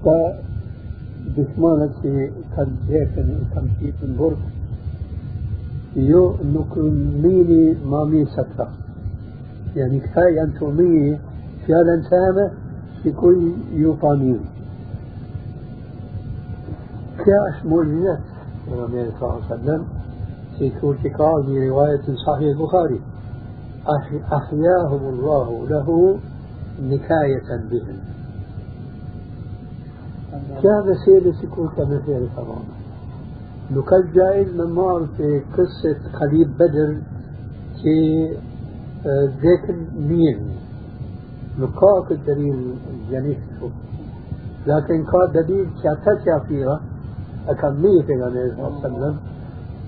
ata dysmanët që kanë gjepën, kanë qipën burg, jo nuk mini ma mirë se këta. Yani këta janë të mirë fjallën tëme si kur ju pa mirë. Kjo është mu'jizat Pejgamberi sallallahu alaihi wasallam في كورتيكال في رواية صحيح البخاري أحياهم الله له نكاية بهم كان سيدة يكون كمثال تماما نكال جائز من في قصة خليل بدر في ذاك مين نقاط الدليل الجنيف لكن كان دليل كاتا فيها أكمية في النبي صلى الله عليه وسلم.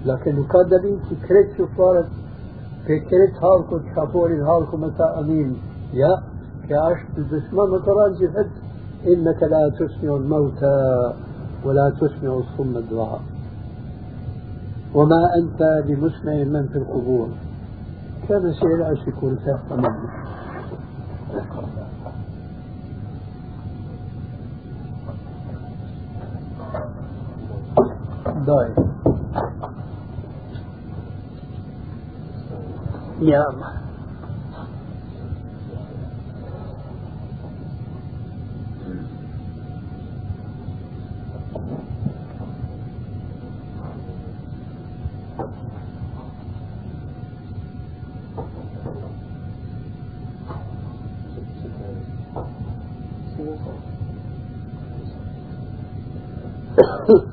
لكن ka dalil që kretë që farët pe kretë halku të kaporin halku me ta إنك لا تسمع الموتى ولا تسمع الصم الدعاء. وما أنت بمسمع من في القبور. كان سير الفاتحة تماما دايم يا الله.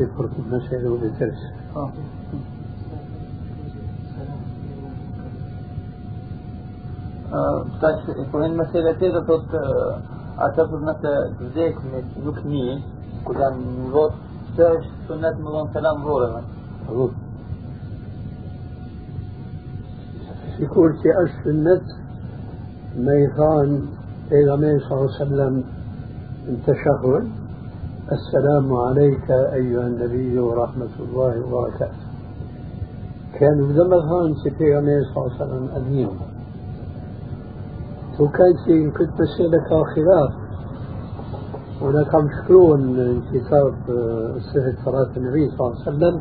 يعني جواب في فرق المسألة وبالدرس tash po në mesela tjetër thot ata për në të vdekmit nuk njihen ku janë në vot se është sunet më vonë selam voreve sikur që është sunnet me i thanë pejgamberi sallallahu alaihi wasallam التشهد السلام عليك أيها النبي ورحمة الله وبركاته. هان في غمير صلى الله عليه وسلم أدين وكان في كنت مسألة خلاف. هناك مشكلون كتاب صحة صلاة النبي صلى الله عليه وسلم.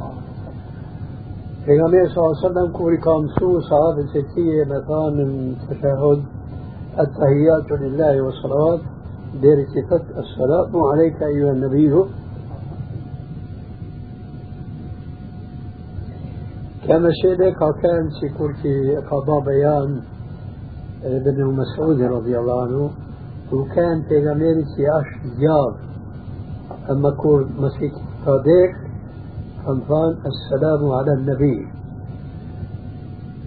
في صلى الله عليه وسلم كوري كامسو صحابة ستية مثلا التشهد التهيات لله والصلوات صفة السلام عليك أيها النبي. كما شيء كان سيكون في قضاء بيان ابن مسعود رضي الله عنه وكان في غمير سياش زيار أما كون مسيك صديق فانفان السلام على النبي.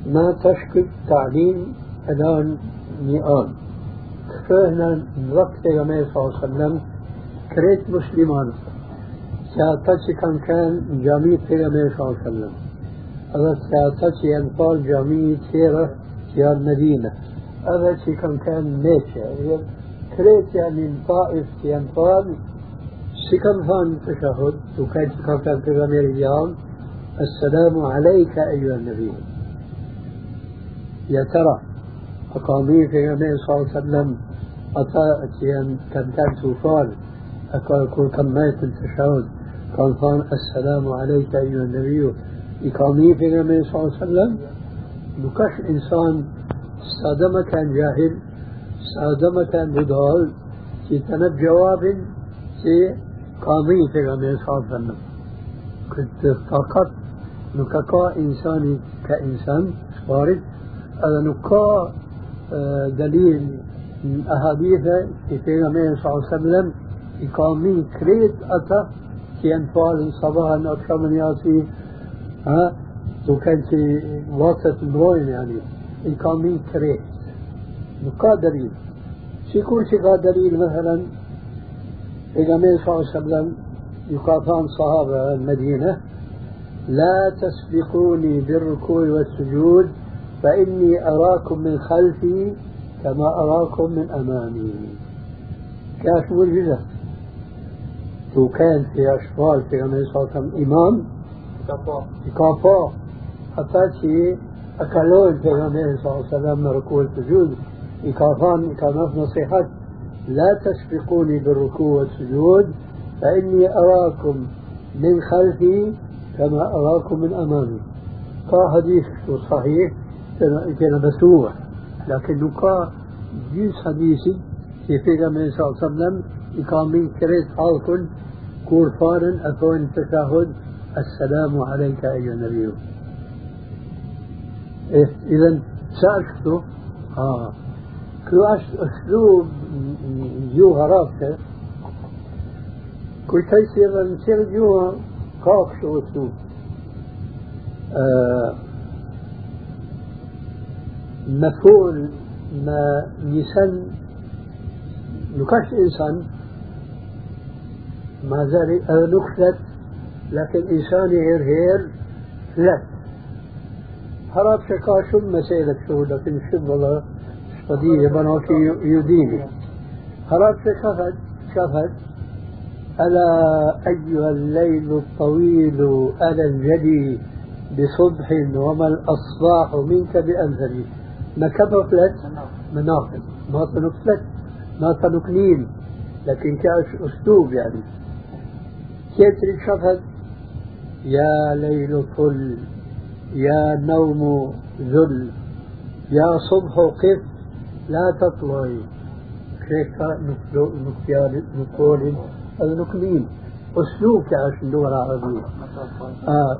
ما تشكل تعليم الآن مئان فهنا نرق بيغمي صلى الله عليه وسلم كريت مسلمان. سياتاتي كان كان جامي بيغمي صلى الله عليه وسلم. هذا سياتاتي يعني انقال جامي تيرا يا المدينة هذا شي كان كان ميشا يعني كريت يعني طائف يعني ينقال شي كان فان تشهد تو شي كان كان بيغمي اليوم السلام عليك أيها النبي. يا ترى أقامي في النبي صلى الله عليه وسلم أتا أتيان كان سوفال أقول كل كم مات التشهد قال فان السلام عليك أيها النبي. إقامي في النبي صلى الله عليه وسلم. نكش إنسان سادما كان جاهل سادما كان بدال في تنب جواب في قامي في النبي صلى الله عليه وسلم. كنت فقط نكاكا إنساني كإنسان وارد. هذا نكا دليل أحاديث في پیغمبر صلى الله عليه وسلم إقامي كريت أتا في أنفال صباحا أكثر ياسي ها وكان في وسط الروين يعني إقامي كريت نقا دليل شكور شكا دليل مثلا النبي صلى الله عليه وسلم يقاطعن صحابة المدينة لا تسبقوني بالركوع والسجود فإني أراكم من خلفي كما أراكم من أمامي. كاش معجزة تو كان في أشفال في وسلم إمام. كافا حتى شيء أكلون في النبي صلى الله عليه وسلم من ركوع السجود. إكافان كانت نصيحة لا تسبقوني بالركوع والسجود فإني أراكم من خلفي كما أراكم من أمامي. قا حديث صحيح؟ مسروع لكن قا جيس حديثي في النبي صلى الله عليه وسلم إقامين كريت حالكم كور فارن أثوين التشهد السلام عليك أيها النبي إيه إذا سأشته آه كل أسلوب جوها رابطة كل تيسير نصير جوها قاق شو أسلوب آه مفعول ما يسن نكاش إنسان مع ذلك نخلت لكن إنسان هير هير فلت هرب شكا شو مسألة شو لكن شو والله قضية بنوك يديني. هرب شكفت شفت ألا أيها الليل الطويل ألا الجدي بصبح وما الأصباح منك بأنزلي ما كبفلت مناقب. ما تنفلت ما تنكنين لكن كاش أسلوب يعني. كيف شفت يا ليل فل يا نوم ذل يا صبح قف لا تطلعي كيف نقول النكلين أسلوب كاش اللغة العربية آه.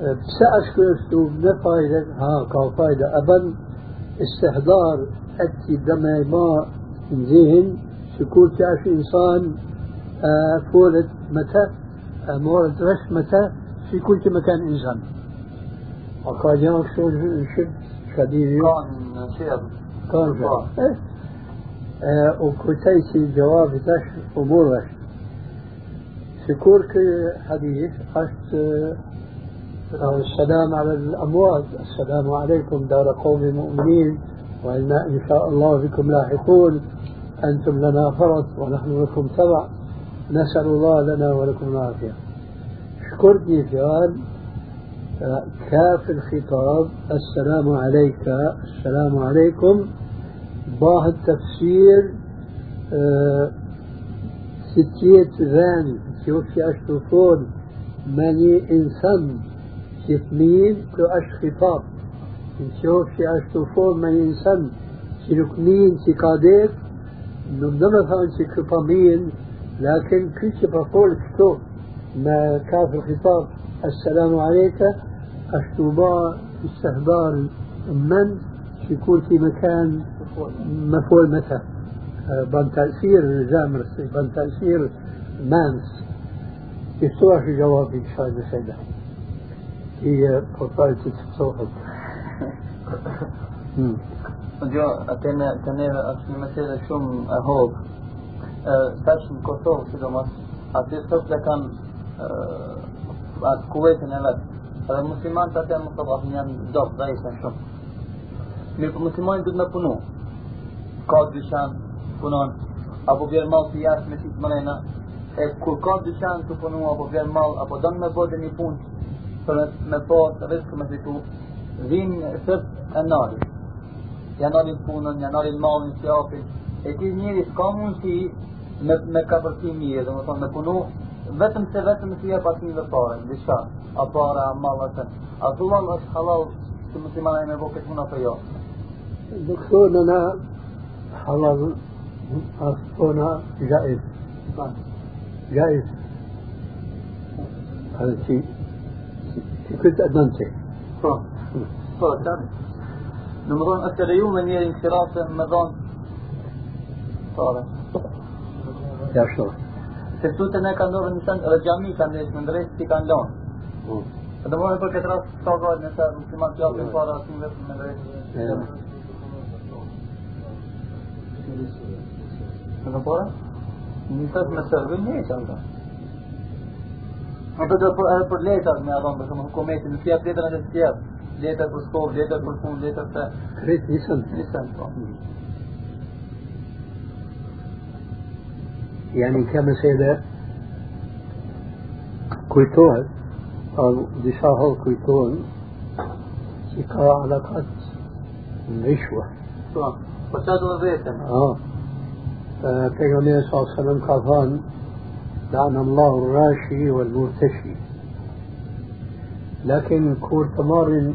أسلوب لا فايدة ها كا فايدة أبن استحضار أتي دمي ما ذهن شكون كاش إنسان آه فولت متى آه مولد رش متى في كل مكان إنسان. وقال يوم شو شد شديد كان شير كان وكتيسي جواب تش أمور رش شكور حديث أشت السلام على الأموات. السلام عليكم دار قوم مؤمنين وإنا إن شاء الله بكم لاحقون. أنتم لنا فرط ونحن لكم تبع. نسأل الله لنا ولكم العافية. شكرني جوال كاف الخطاب. السلام عليك. السلام عليكم. باه التفسير ستية ذان شوف أشتفون ماني إنسان. ستمين كو أش خطاب. نشوف أشتفون ماني إنسان شنكمين سكاديك نمدما فان سكفامين لكن كل بقول شتو. ما كاف الخطاب. السلام عليك. أشتوبا استهبار من يكون في مكان مفعول متى بان تأثير جامر بان تأثير مانس. يستوى في جوابي شاهد سيدة هي قطعة الصوت Jo, atë në të neve është një meselë shumë e hobë. Tash në Kosovë, sidomos, aty sot e kanë atë kuvetin e vetë. Edhe muslimanët atë janë më të janë dopë dhe ishen shumë. Mirë për muslimanët du të me punu. Ka dyshan, punon, apo vjerë malë të jashtë me qitë mrena, e kur ka dyshan të punu, apo vjerë malë, apo donë me bode një punë, për me pas riskë me fitu, vinë sëtë e nari janë arrin punën, janë arrin malin, sjapin, e ti njëri s'ka mundësi me, me ka përti mirë, dhe më thonë me punu, vetëm se vetëm si jep atë një pare, diçka, a para, a malë atë. A thuan është halal që muslimana e me bo këtë puna për jo. دكتور أنا حلال أصبحنا جائز جائز هذا شيء كنت أدمنته رمضان أكثر يوما هي انصراف رمضان طارق يا شو Sesuten e ka ndodhur në send edhe xhami ka ndesh në ndres si kanë lënë. Po. Do më për këtë rast ka vënë nëse musliman të japin para asim vetëm në ndres. Në para? Në tas me servin një çanta. Në të për, edhe për letër me adhon, për shumë hukumeti, në fjat letër në tjerë. Letër për skovë, letër për fund, letër për... Kretë nisën. Nisën, po. يعني كمسألة ka alakat në rishwa. Po, po që do vetën? آه فبيغمبر صلى الله عليه وسلم قال لعن الله الراشي والمرتشي. لكن كور تمار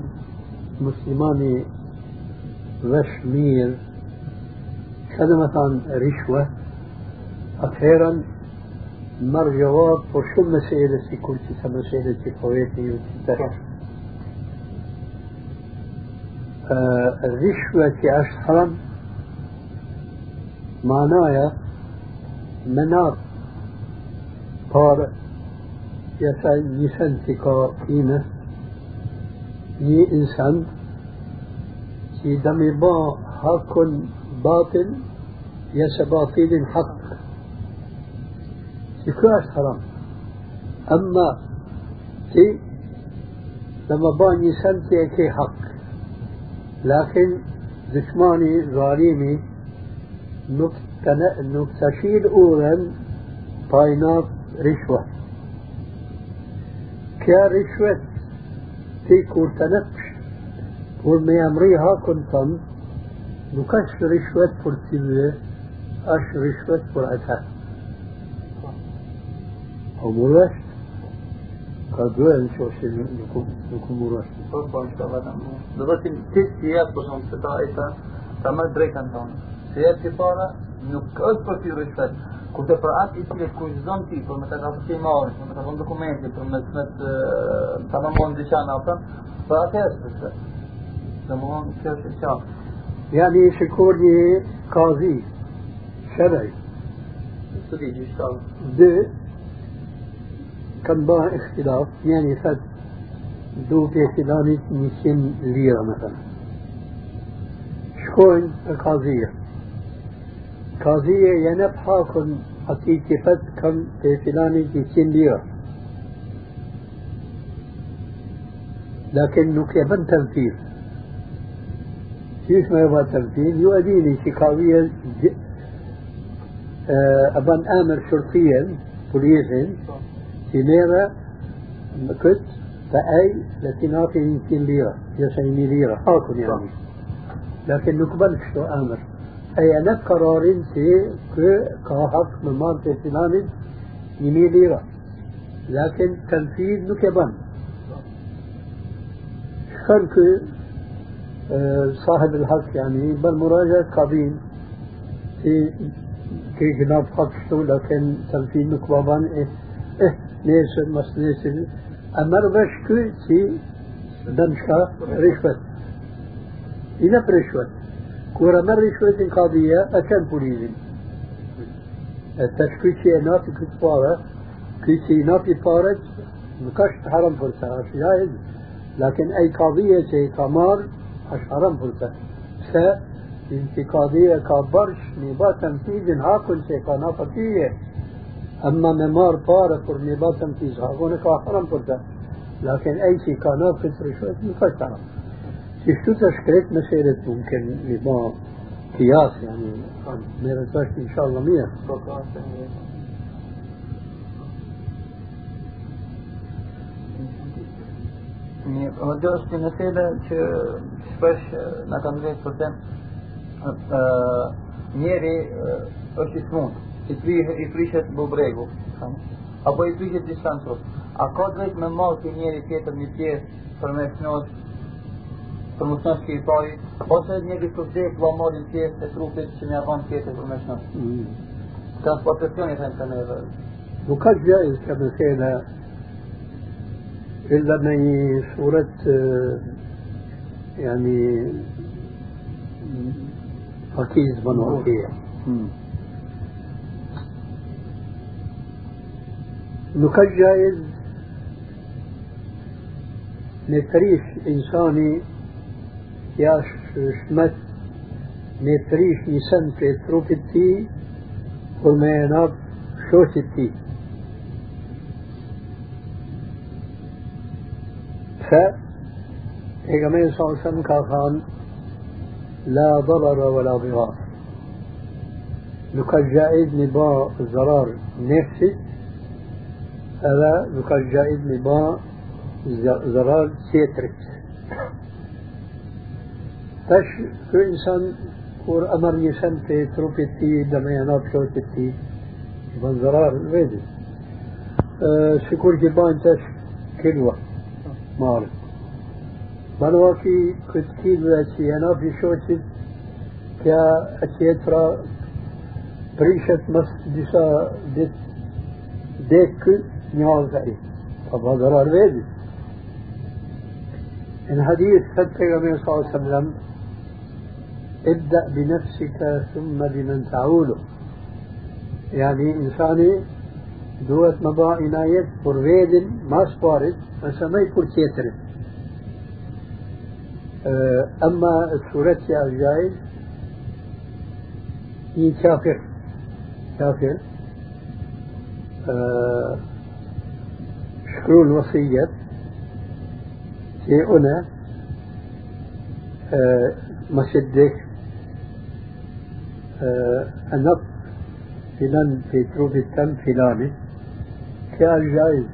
مسلمان رشمير عن رشوة. أخيرا مر جواب وشو مسئلة كل تسمى مسئلة قويتي وتتحر الرشوة آه، أشهر معناها مناط طارئ. يسأل يسنتك قيمة ني إنسان. في دم با حق باطل. يس باطل حق. في كل حرام أما في لما باني سنتي كي حق. لكن دشماني ظالمي nuk të shil رشوة. كيا رشوة تيكو تنقش ومي أمريها كنتم. نكش رشوة فرتيوية أش رشوة فرعتها أو مرشت قدوة إن شاء الله نكون مرشت طبعا إن شاء الله دلوقتي تيت سياد بسهم ستائتا. تمال دريكا نتون نعم. سياد تبارا نكش رشوة. فرتيوية Kurse për atë i cilët kushizon ti, për me të ka përsi marrë, për me të konë dokumenti, për me të të më mund dyqana, për, për atë e rishvet. Dhe më mund kjo është qarë. يعني شكور لي قاضي شرعي Së di gjyshtarë. دو كان بها اختلاف يعني فد دو في فلانة 200 ليرة مثلا شكون القاضية قاضية ينب حاكم حقيقة فد كم في فلانة 200 ليرة لكن نكيبن تنفيذ كيف ما يبغى تنفيذ يؤديني شكاوية أبان آمر شرطيا بوليسين سينيرا كت فأي التي نعطي 200 ليرة يسعيني ليرة حاكم يعني لكن نقبل شو آمر أنا قرار سي كحق من مال فلان يمي ليرة لكن تنفيذ نكبن خلق صاحب الحق يعني بل مراجعة قابين في كي جناب حق شو لكن تنفيذ نكبابان إيه إيه نيسر مس نيسر أمر بشكو سي دمشقة رشوة إلى كورا مر رشوة قضية أكن بوليزين التشكيشي نافي كتبارة كيسي نافي بارج مكشت حرم فرصة جائز لكن أي قضية شيء كمار أش حرم فرصة س انتقادية كبرش نبا تنفيذ هاكل شيء كان فكية أما ممار بارة پر نبا تنفيذ هاكل حرم فرصة لكن أي شيء كان في رشوة مكشت İşte de şikayet meselesi të lima kıyas yani merak etme inşallah mıya? Mirë, po, po, o po, dhe është një mesele që shpesh në kanë drejtë për tem njeri është i smundë, i, pri, i prishet bubregu, apo i prishet distancë. A ka drejt me marë të njeri tjetër një pjesë për me shnosë për më shnosh që i pari, ose njeri të vdek va marrin pjesë e trupit që një avon tjetër për me shnosh. Transportacioni thënë të neve. وقد جائز كمثال إلا من صورة يعني فكيز بن وكيع نقد جائز نتريش إنساني يا شمت نتريش نسان في تروب التي kur me e nap shoqit ti. Pse, e ka me në sa ka thanë, la dharara wa la dhirar. Nuk ka gjaiz një ba zarar nefsit, edhe nuk ka gjaiz një ba zarar tjetërit. Sen të trupit ti dhe me janat shoqit ti, bën zarar vedi. Sikur që bajnë tash kilwa, marë. Banua ki këtë kilve që janat i shoqit, kja e tjetra prishet mës disa dit dekë një alë فبادر البيت الحديث فتح النبي صلى الله عليه وسلم ابدأ بنفسك ثم بمن تعوله يعني إنساني دوت مبا عناية فرويد ما سبارد فسمي فرتيتر أما سورة الجاي هي كافر. كافر. أه شكروا الوصية في أنا آه مشدك آه أنط فلان في تروب التم فلاني. كان جايز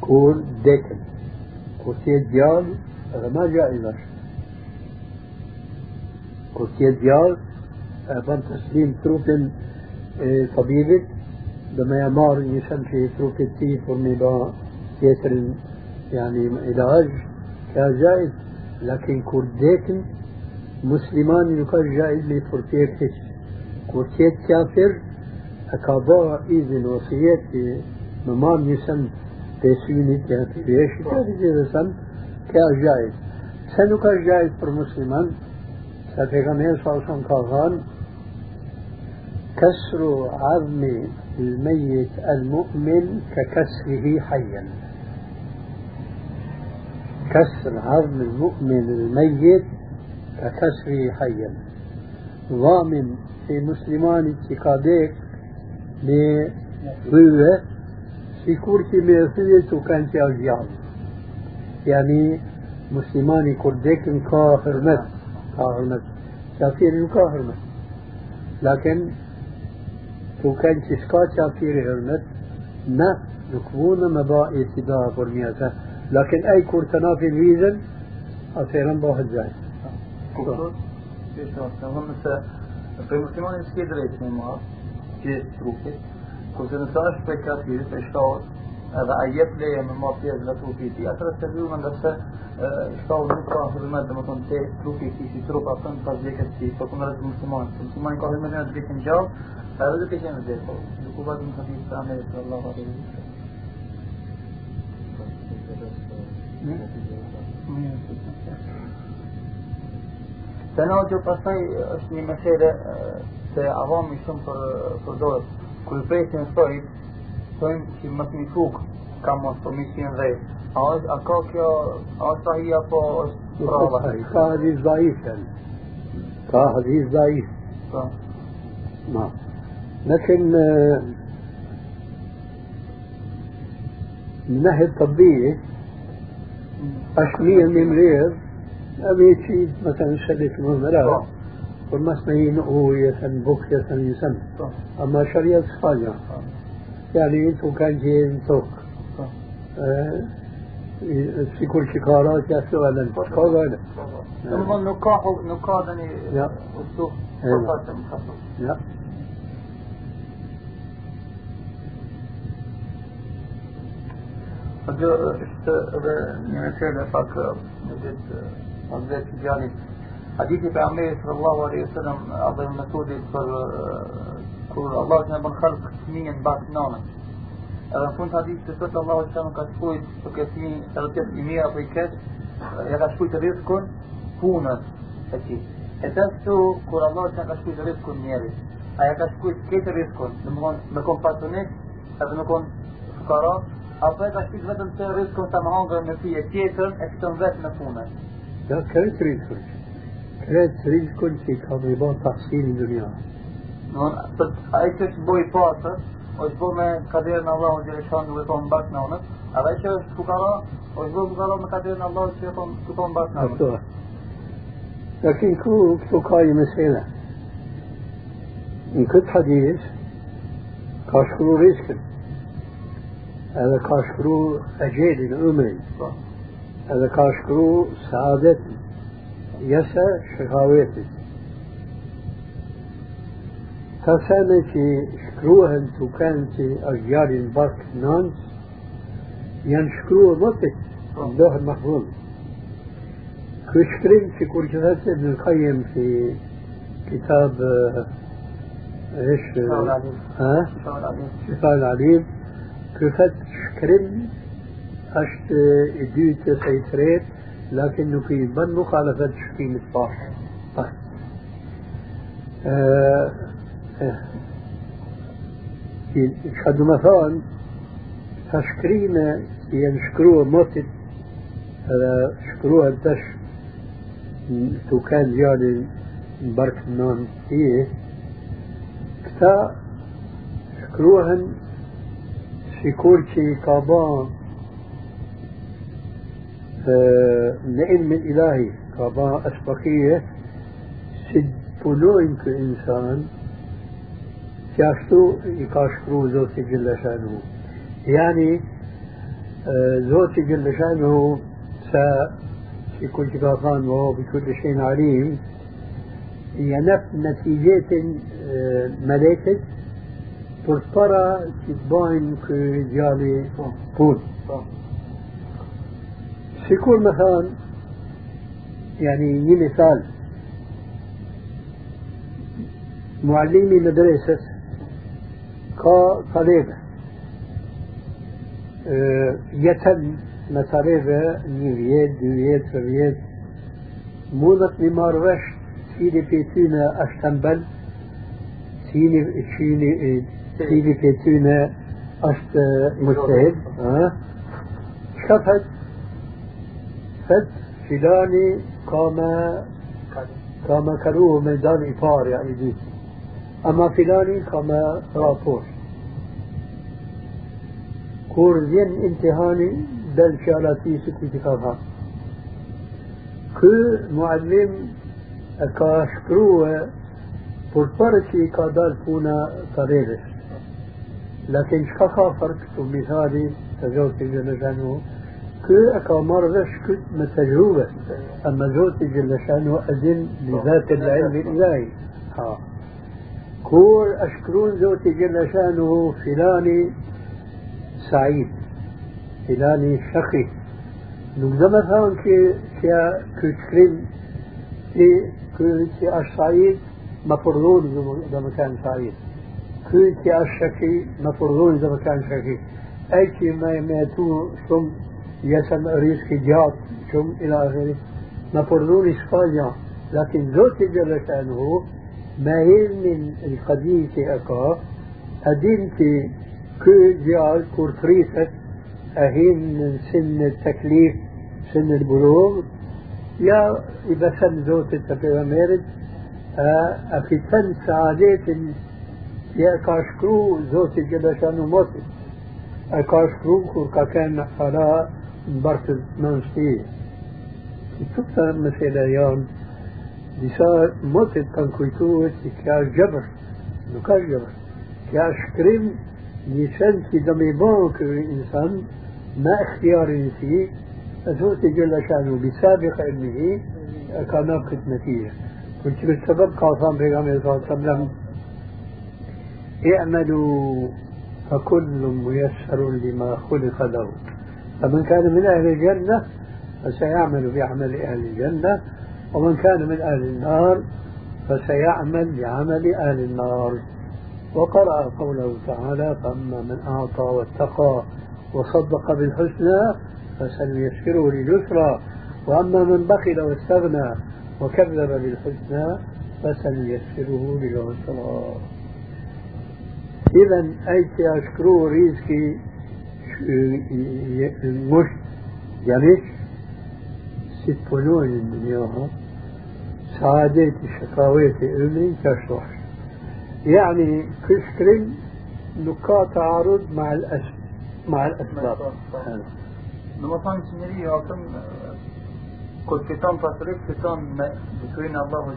كون ديكن. كرسي ديال ما جائز كرسي ديال بان تسليم تروب طبيبك. لما يمار يسم في تروك التي فرمي يسر يعني علاج. كان جائز لكن كرديك مسلمان يكون جائز لفرتيك هش كرتيك كافر أكابا إذن يسم تسويني كان في بيش كان جائز كان جائز سنو جائز پر مسلمان؟ سفيغمير صلى الله كسر عظم الميت المؤمن ككسره حيا كسر عظم المؤمن الميت ككسره حيا ضامن في مسلمان اتقاديك لغوة sikur që me e thyje që kanë që gjallë. Yani muslimani kur dekën ka hërmet, ka hërmet. Kafiri nuk ka hërmet. Lakin وكان تسكات في هرمت ما نكون مبا ابتداء فرمياتا لكن اي كورتنا في الويزن اصيرا باهد زاي Për muslimani s'ke drejt me ma, pjesë trupit, kurse nëse është për kafirit, për shkallët, edhe a jep leje me ma pjesë dhe trupit ti, atër është të vjume nga se shkallët nuk ka hërmet dhe më tonë të trupit ti si trup atën pas vjeket ti, për kënë rëzë muslimani. Muslimani ka hërmet në të vjekin gjallë, هذا كيف يعمل زي العقوبات من حديث عن صلى الله عليه Tana që pastaj është një mesele se avami shumë për përdojët. Kërë presin sojt, sojnë që më të një fukë ka mos për misin dhe. A, a ka kjo, a është ahi apo është prava? Ka hadis daif, ka hadis daif. Ma. لكن من ناحية الطبية أشمية من غير أبي شيء مثلا وما اسمه هو يسن بوك يسن يسن أما شريعة إسبانيا يعني انتو كان جين توك sikur që ka ra që ashtu e lënë, ka gale. Nuk ka, nuk ka dhe një vetë gjallit. Hadithi për Ameri sallallahu alaihi wasallam apo metodit për kur Allah në bën khalq fëmijën bas nënën. Edhe në fund hadith të thotë Allahu që ka shkruajt për këtë fëmijë të rëtet i mirë apo i keq, ja ka shkruajt rizkun punës e tij. E të këtu kur Allah që ka shkruajt rizkun njerit, aja ka shkruajt këtë më konë me konë pasunit, edhe me konë fukarat, apo e ka shpit vetëm të riskën të më hangër në fije tjetër e këtën vetë në punë. Që i ka me ba tahsin në dunia. Ai që është boj pasër, është bo me kaderën Allah në gjereshan duke thonë mbak në onët, edhe që është fukara, është bo fukara me kaderën Allah që thonë të thonë mbak në onët. لكن كو كاي مسألة إن كنت حديث كاشكرو رزقا هذا كاشكرو أجيل عمري هذا كاشكرو سعادتي يسا شقاوتي تسألة شكروها انتو كانت أجيال برك نانس ينشكروه مطت الله المحفوظ كشكرين في كل جهات ابن القيم في كتاب إيش ها شفاء العليم كفت شكرين أشت إديت سيتريت لكنه في من مخالفة شكيم الصاح طيب. آه شهد مثلا تشكرين ينشكروه موتت التش tu kanë djalin në barkë non tije, këta shkruhen sikur نعم من إلهي كبا أسبقية سد بلوين كإنسان كاشتو يكاشكرو زوتي جل شانه يعني آه، زوتي جل شانه سا في كل كافان وهو بكل شيء عليم. ينف نتيجة آه، ملكة تلطرة تباين كجالي بول في سيكون مكان يعني مثال. معلمي مدرسة كا آه، طالب يتم مثلا نيوية في تروية مونت نمار وش سيدي بيتونا أشتنبل في سيني سيدي بيتونا أشت مجتهد آه، شفت Thët filani ka me ka me karu me dan i parja i dytë. Ama filani ka me rapor. Kur vjen imtihani دل شغلاتي سكوتي كافها كو معلم ka shkrua për përë që كذلك أمر ذلك تجربة أما ذوتي جل شأنه أذن لذات العلم الإلهي ها. كور أشكرون ذوتي جل شأنه فلاني سعيد فلاني شقي نقدم مثلا كي كي كتكرم كي كي أش سعيد مفرضون إذا كان سعيد كي كي أش شقي مفرضون إذا كان شقي أي كي ما يميتون شمس ما كان سعيد كي كي الشقي مفروض إذا ما كان شقي أي شيء ما يماتو ثم يسم ريسك جات ثم إلى آخره مفروض إسبانيا لكن زوت جل شأنه ما هي من القديم أكا أدين كي كي جال كورتريتك أهين من سن التكليف سن البلوغ يا إذا سن زوت التبيغميرد أفتن سعادات يا كاشكرو زوت الجبشان وموت كاشكرو كور كان حالا برت منشتي تبتا مثلا يوم gjëbër, nuk është gjëbër. Kja është shkrim një send që do me i bon kërë insan ما اختياري فيه. فزوت جل شأنه بسابق علمه كان ناقص نتيجة. كنت بالسبب قال بيغامبر صلى الله عليه وسلم اعملوا فكل ميسر لما خلق له. فمن كان من أهل الجنة فسيعمل بعمل أهل الجنة ومن كان من أهل النار فسيعمل بعمل أهل النار. وقرأ قوله تعالى فأما من أعطى واتقى وصدق بالحسنى فسنيسره لليسرى وأما من بخل واستغنى وكذب بالحسنى فسنيسره للعسرى إذا أيتي أشكرو ريزكي مش يعني ست فنون الدنيا سعادتي شقاوتي أمري كشوح يعني كشكرين نقاط تعارض مع الأس مع الأسباب. Në më thonë që njëri atëm kur fiton pasurit, fiton me diturin Allahu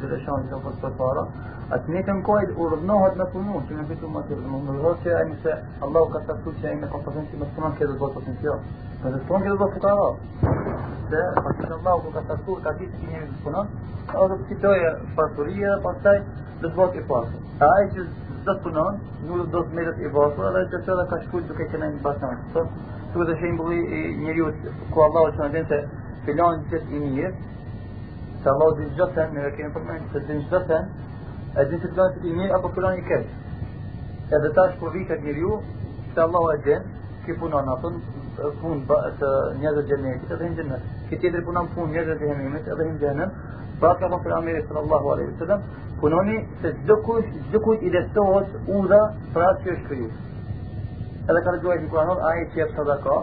Që atë një të nkojt urdhnohet me punu, që me fitu më të. Më rrëdhë që ajme se Allahu ka të që ajme ka potenci me punon këtë të bërë potencio. Me të punon këtë të bërë fukara. Se, pasë që Allahu ka të ka ditë që njëri të punon, edhe të fitoje pasurie dhe pastaj dhe të bërë i pasur. A ai që do të punon, nuk do të merret i pasur, edhe që të ka shkruar duke qenë në basan. Tu dhe shembulli i njeriu ku Allahu që në se filan që i mirë, se Allahu din çdo sen, ne kemi përmendur se din çdo sen, e e atën punë të njerëzve xhenetit edhe në xhenet. Ki tjetër punon punë njerëzve të xhenemit edhe në xhenet. Pra ka thënë pejgamberi sallallahu alaihi wasallam, punoni se çdo kush, çdo kujt i lestohet udha për atë që është krijuar. Edhe ka rëgjuar një kuranor, aje që jep sadaka,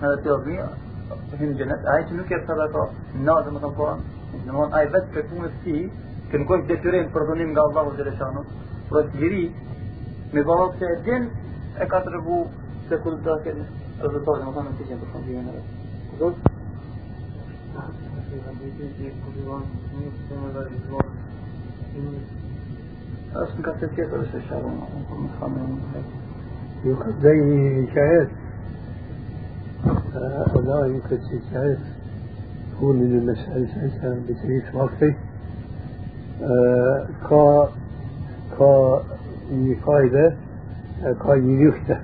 edhe të obi, hinë gjenet, aje që nuk jep sadaka, në dhe më të kuran, në më aje vetë për punës ti, që nuk është detyrim për dhunim nga Allahu dhe Leshanu, për është gjiri, me bëllot se e din, e ka të rëgu se kur të këtë rezultate, më në të qenë për shumë në rëtë. është në ka të tjetër është e shabë, në më thamë e në يقدم شهادة فلا يمكن شهادة تكون من المسألة بتريد وقفه ka ka një fajde ka një lyfte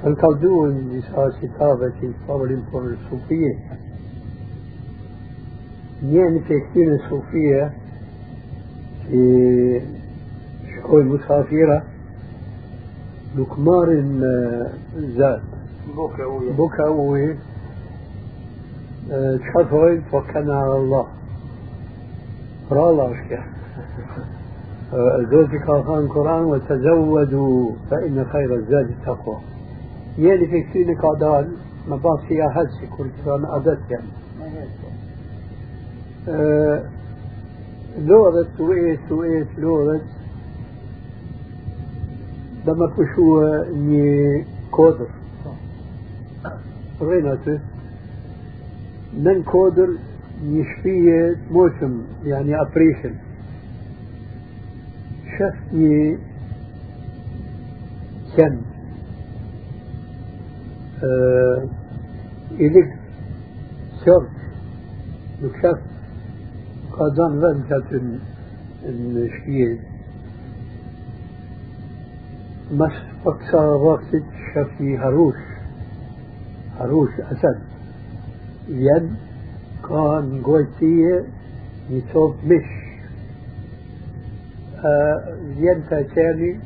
kanë kalduar disa citave që i favorin për sufije një në të këtyre sufije që شكون مسافرة لكمار زاد بكوي شفوي توكلنا على الله را الله اشكي زوجي قال القرآن وتزودوا فإن خير الزاد التقوى يعني في كثير قادال ما بعض فيها هزي كل كان أدت يعني لغة سويت سويت لغة لما كشوا ني كودر ريناتو من كودر نشفية موسم يعني أبريشن. شفني كم؟ آه إليك شرط. نكشف قادان وانتة الشيء مش أقصى وقت شفي هروش. هروش أسد. ين كان قويتية يتوب مش. آه ين تاتاني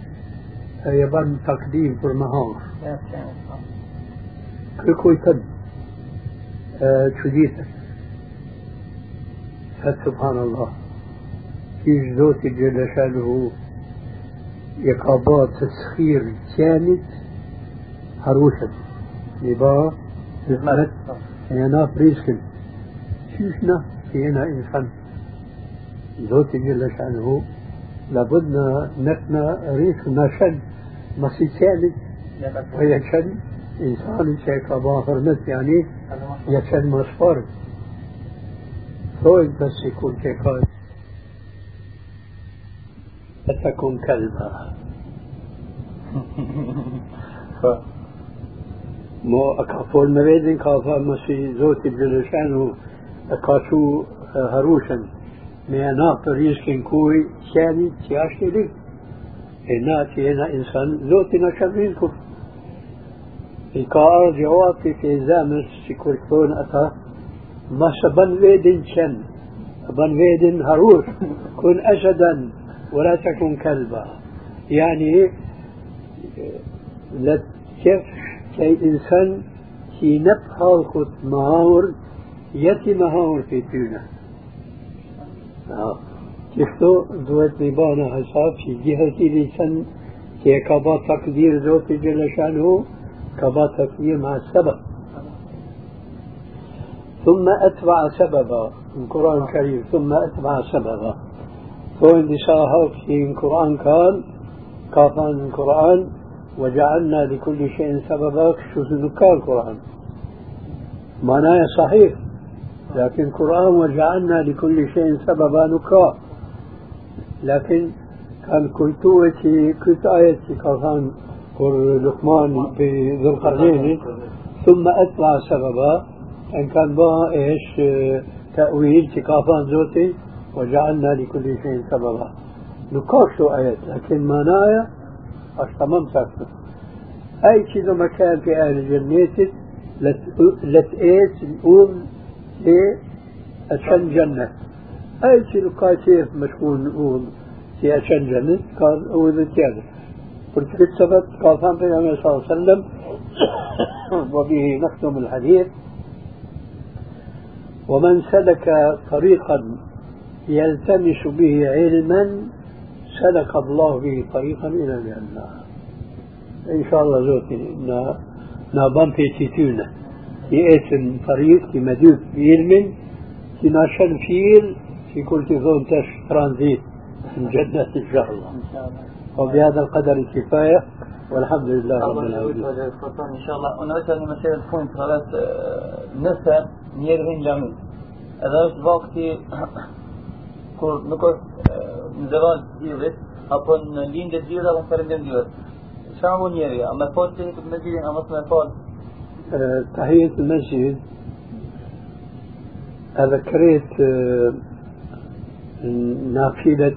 آه يبان تقديم برمهار كل تن. آه تديتا فسبحان الله. في جدوتي جل شانه. يقابات تسخير كانت هروشة يبا نزمت أنا بريسكن شوشنا فينا إنسان. زوتي جل شأنه. لابد نتنا ريس نشن مسي كانت ويشن إنسان شيء كابا هرمت يعني يشن مصفر فوق بس يكون كيكاي فتكن كلبا مو أكافول مريدن كافا مسي زوتي بلشانو أكاشو هروشن me na të riskin kuj qeni që ashtë i lik. E na që jena insan, zotin a shabrin kur. I ka ardhë gjawati të zemës që kur këtonë ata, ma së ban vedin qen, ban vedin harush, kun eshadan, ولا تكن كلبا يعني لا كيف كي إنسان في نبحى خد مهاور يتي مهاور في تينا كيف تو دوت نبانا حساب في جهة لسان كي كبا تقدير ذوت جل شأنه كبا تقدير مع السبب. ثم أتبع سببا القرآن الكريم ثم أتبع سببا. që në Kur'an kanë, ka thënë në Kur'an, وجعلنا لكل شيء سببا شو نكال القرآن. معناه صحيح لكن القرآن وجعلنا لكل شيء سببا نكال لكن كان كلتوتي كنت آيتي كان لقمان بذو القرنين ثم أتبع سببا. أن كان بها إيش تأويل تكافان زوتي وجعلنا لكل شيء سببا. نكاشو آيات لكن معناها أشتمم ساكتو أي شيء لما كان في أهل جنيتك لتقيت الأم لأشن جنة. أي شيء لقى كيف مشكون الأم في أشن جنة قال أول زيادة قلت بالسبب قال صلى الله عليه وسلم. وبه نختم الحديث. ومن سلك طريقا يلتمس به علما سلك الله به طريقا إلى الجنة. إن شاء الله زوتي نا نا بامبي تيتونا اسم طريق في مدوب علم في ناشن فيل. في كل تظن تش ترانزيت. من جنة إن شاء الله. وبهذا القدر كفاية والحمد لله رب العالمين. إن شاء الله. أنا أسأل مسألة بوينت خلاص نسأل نيرهن جميل إذا وقتي kur nuk është në zëron diellit apo në lindje diellit apo në perëndim diellit. Çfarë mund njeri? A më fal të në mesjidin a mos më fal? تحية المسجد أذكرت نافلة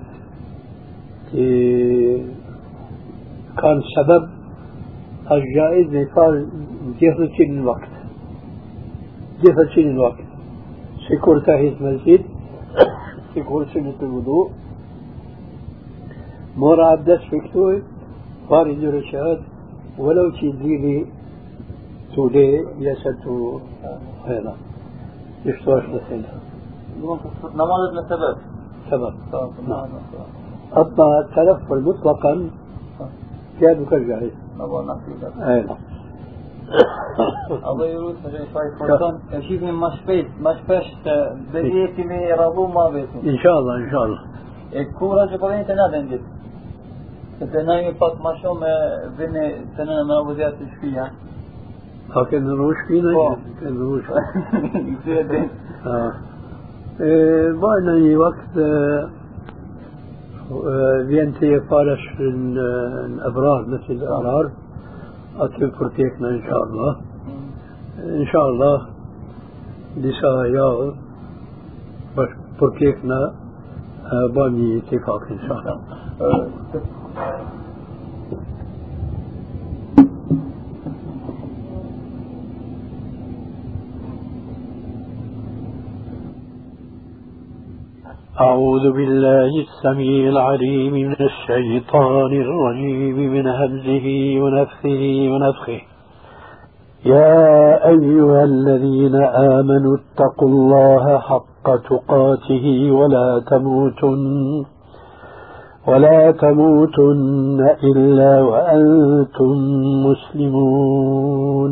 كان سبب الجائز نفال جهة الوقت جهة الوقت سيكون تحية المسجد يكون سنة الوضوء مورا عبدس فكتوي فاري رشاد ولو تجيلي تولي يسد هنا يشتوش لسنة نماذج سبب سبب نعم أما التلفل مطلقا كان كالجاهز أي نعم Allah ju rrëtë që shfaj forton, e shifim ma shpejt, ma shpesh të bedjeti me rabu ma vetin. Inshallah, inshallah. E kura që përvejnë të nadë në gjithë. Se të najmi pak ma shumë me vini të nëna me avuzjat të shpija. A ke në rrush shpina? Po. Ke në rrush. I të e din. Bajna një vakt vjen të je parash në Ebrar, në Ebrar. أطلب فرتيكنا إن شاء الله. إن شاء الله دسا ياغ بس فرتيكنا باني اتفاق إن شاء أعوذ بالله السميع العليم من الشيطان الرجيم من همزه ونفثه ونفخه. يا أيها الذين آمنوا اتقوا الله حق تقاته ولا تموتن ولا تموتن إلا وأنتم مسلمون.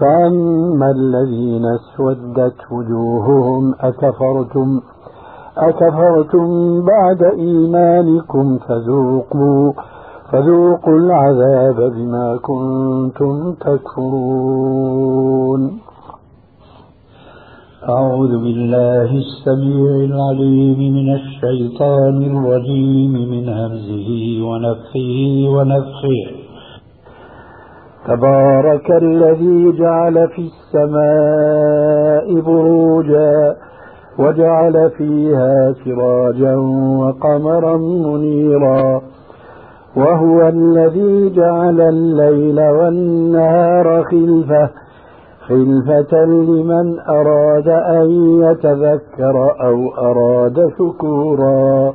فأما الذين اسودت وجوههم أكفرتم أكفرتم بعد إيمانكم فذوقوا فذوقوا العذاب بما كنتم تكفرون. أعوذ بالله السميع العليم من الشيطان الرجيم من همزه ونفخه ونفخه تبارك الذي جعل في السماء بروجا وجعل فيها سراجا وقمرا منيرا وهو الذي جعل الليل والنهار خلفة خلفة لمن أراد أن يتذكر أو أراد شكورا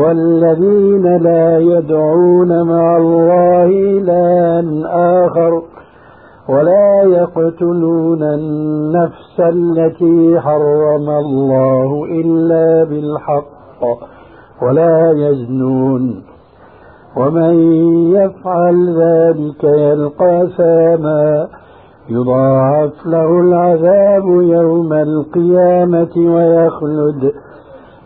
والذين لا يدعون مع الله إلها آخر ولا يقتلون النفس التي حرم الله إلا بالحق ولا يزنون ومن يفعل ذلك يلقى ساما يضاعف له العذاب يوم القيامة ويخلد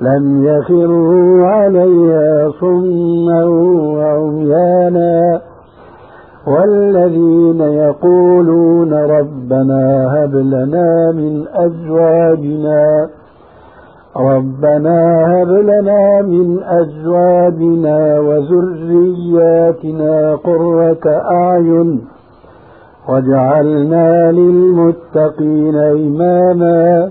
لم يخروا عليها صما وعميانا. والذين يقولون ربنا هب لنا من أزواجنا ربنا هب لنا من أزواجنا وذرياتنا قرة أعين واجعلنا للمتقين إماما.